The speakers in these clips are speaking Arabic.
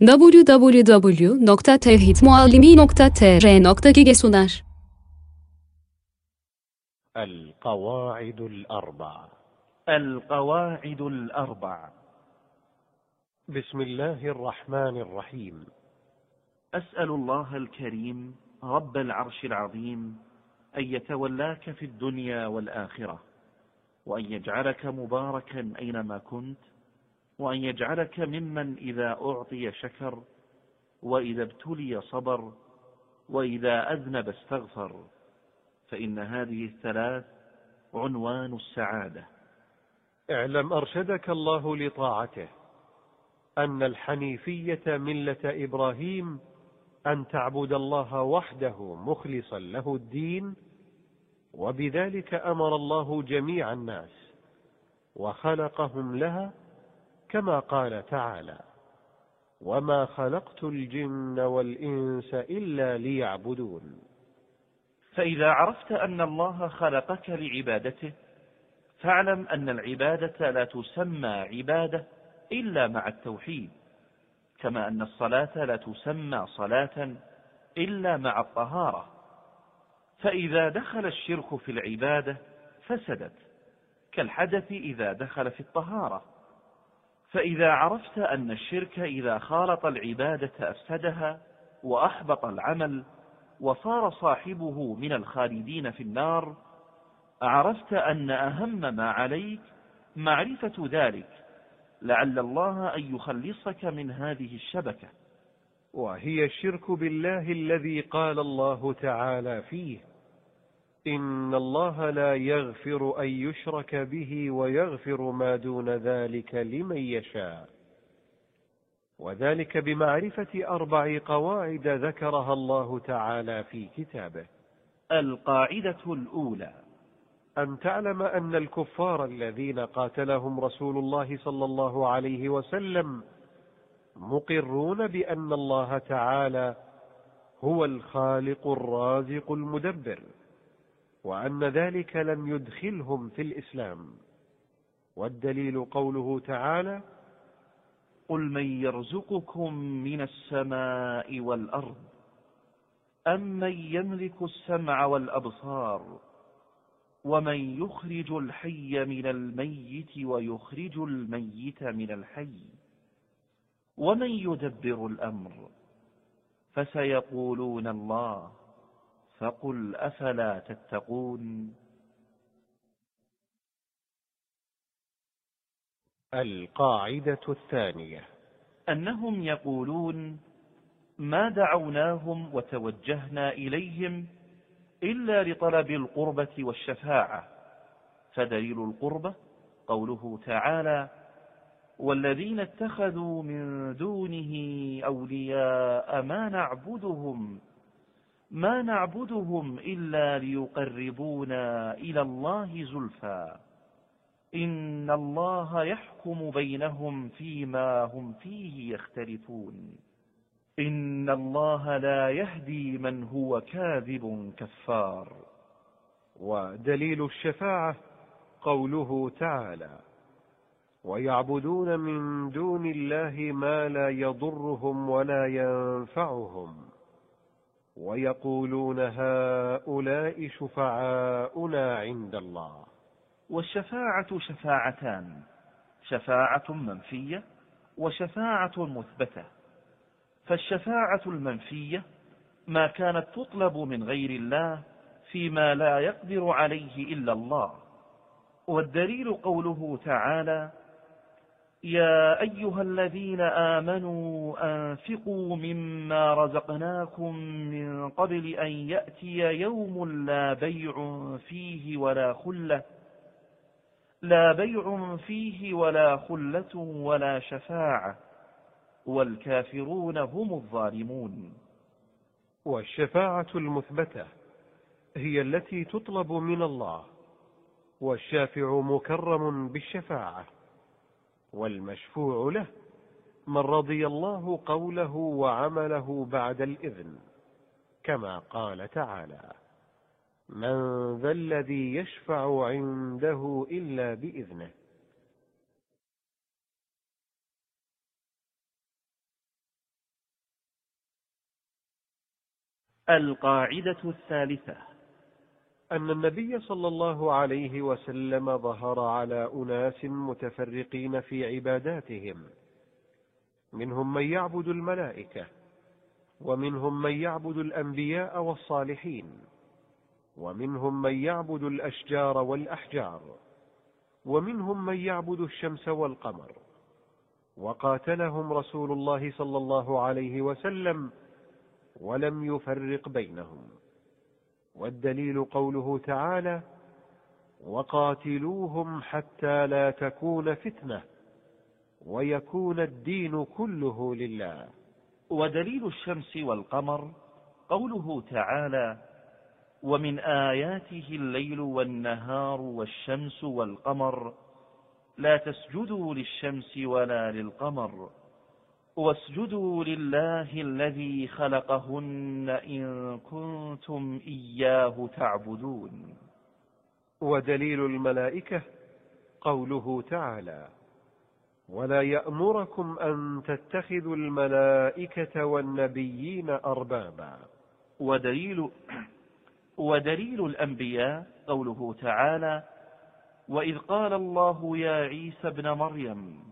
www.tevhidmuallimi.tr.gigi sunar. القواعد الأربع القواعد الأربع بسم الله الرحمن الرحيم أسأل الله الكريم رب العرش العظيم أن يتولاك في الدنيا والآخرة وأن يجعلك مباركا أينما كنت وأن يجعلك ممن إذا أعطي شكر وإذا ابتلي صبر وإذا أذنب استغفر فإن هذه الثلاث عنوان السعادة. اعلم أرشدك الله لطاعته أن الحنيفية ملة إبراهيم أن تعبد الله وحده مخلصا له الدين وبذلك أمر الله جميع الناس وخلقهم لها كما قال تعالى وما خلقت الجن والإنس إلا ليعبدون. فإذا عرفت أن الله خلقك لعبادته فاعلم أن العبادة لا تسمى عبادة إلا مع التوحيد كما أن الصلاة لا تسمى صلاة إلا مع الطهارة. فإذا دخل الشرك في العبادة فسدت كالحدث إذا دخل في الطهارة. فإذا عرفت أن الشرك إذا خالط العبادة أفسدها وأحبط العمل وصار صاحبه من الخالدين في النار عرفت أن أهم ما عليك معرفة ذلك لعل الله أن يخلصك من هذه الشبكة. وهي الشرك بالله الذي قال الله تعالى فيه. إن الله لا يغفر أن يشرك به ويغفر ما دون ذلك لمن يشاء. وذلك بمعرفة أربع قواعد ذكرها الله تعالى في كتابه. القاعدة الأولى. أن تعلم أن الكفار الذين قاتلهم رسول الله صلى الله عليه وسلم مقرون بأن الله تعالى هو الخالق الرازق المدبر. وأن ذلك لم يدخلهم في الإسلام. والدليل قوله تعالى قل من يرزقكم من السماء والأرض أمن يملك السمع والأبصار ومن يخرج الحي من الميت ويخرج الميت من الحي ومن يدبر الأمر فسيقولون الله فقل أفلا تتقون؟ القاعدة الثانية. أنهم يقولون ما دعوناهم وتوجهنا إليهم إلا لطلب القربة والشفاعة. فدليل القربة قوله تعالى والذين اتخذوا من دونه أولياء ما نعبدهم ما نعبدهم إلا ليقربونا إلى الله زلفى. إن الله يحكم بينهم فيما هم فيه يختلفون. إن الله لا يهدي من هو كاذب كفار. ودليل الشفاعة قوله تعالى ويعبدون من دون الله ما لا يضرهم ولا ينفعهم. ويقولون هؤلاء شفعاؤنا عند الله. والشفاعة شفاعتان شفاعة منفية وشفاعة مثبتة. فالشفاعة المنفية ما كانت تطلب من غير الله فيما لا يقدر عليه إلا الله. والدليل قوله تعالى يا أيها الذين آمنوا أنفقوا مما رزقناكم من قبل أن يأتي يوم لا بيع فيه ولا خلة لا بيع فيه ولا خلة ولا شفاعة والكافرون هم الظالمون. والشفاعة المثبتة هي التي تطلب من الله والشافع مكرم بالشفاعة. والمشفوع له من رضي الله قوله وعمله بعد الإذن كما قال تعالى من ذا الذي يشفع عنده إلا بإذنه. القاعدة الثالثة أن النبي صلى الله عليه وسلم ظهر على أناس متفرقين في عباداتهم. منهم من يعبد الملائكة ومنهم من يعبد الأنبياء والصالحين ومنهم من يعبد الأشجار والأحجار ومنهم من يعبد الشمس والقمر. وقاتلهم رسول الله صلى الله عليه وسلم ولم يفرق بينهم. والدليل قوله تعالى وقاتلوهم حتى لا تكون فتنة ويكون الدين كله لله. ودليل الشمس والقمر قوله تعالى ومن آياته الليل والنهار والشمس والقمر لا تسجدوا للشمس ولا للقمر. واسجدوا لله الذي خلقهن إن كنتم إياه تعبدون. ودليل الملائكة قوله تعالى ولا يأمركم أن تتخذوا الملائكة والنبيين أربابا. ودليل, ودليل الأنبياء قوله تعالى وإذ قال الله يا عيسى ابن مريم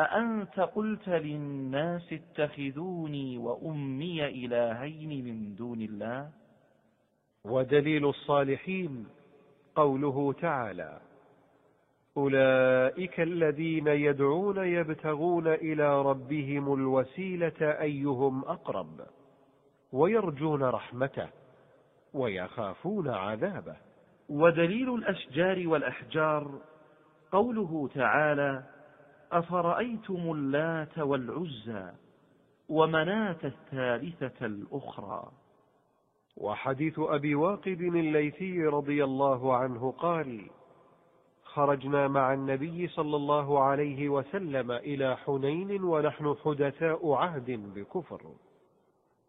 أأنت قلت للناس اتخذوني وأمي إلهين من دون الله؟ ودليل الصالحين قوله تعالى أولئك الذين يدعون يبتغون إلى ربهم الوسيلة أيهم أقرب ويرجون رحمته ويخافون عذابه. ودليل الأشجار والأحجار قوله تعالى أفرأيتم اللات والعزى ومناة الثالثة الأخرى؟ وحديث أبي واقد الليثي رضي الله عنه قال خرجنا مع النبي صلى الله عليه وسلم إلى حنين ونحن حدثاء عهد بكفر.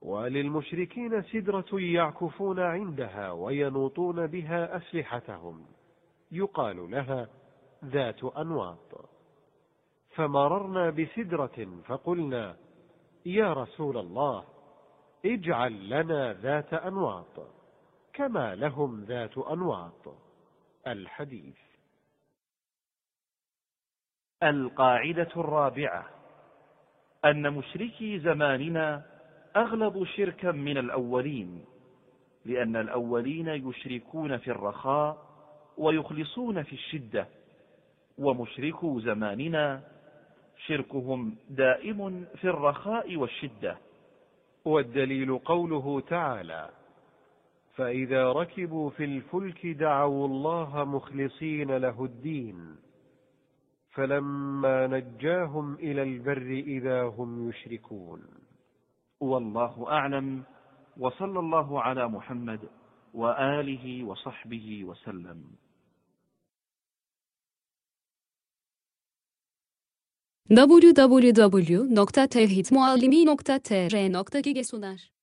وللمشركين سدرة يعكفون عندها وينوطون بها أسلحتهم. يقال لها ذات أنواط. فمررنا بسدرة فقلنا يا رسول الله اجعل لنا ذات أنواط كما لهم ذات أنواط. الحديث. القاعدة الرابعة أن مشركي زماننا أغلب شركا من الأولين لأن الأولين يشركون في الرخاء ويخلصون في الشدة ومشركو زماننا شركهم دائم في الرخاء والشدة. والدليل قوله تعالى فإذا ركبوا في الفلك دعوا الله مخلصين له الدين فلما نجاهم إلى البر إذا هم يشركون. والله أعلم وصلى الله على محمد وآله وصحبه وسلم. www.tevhidmuallimi.tr.gg sunar.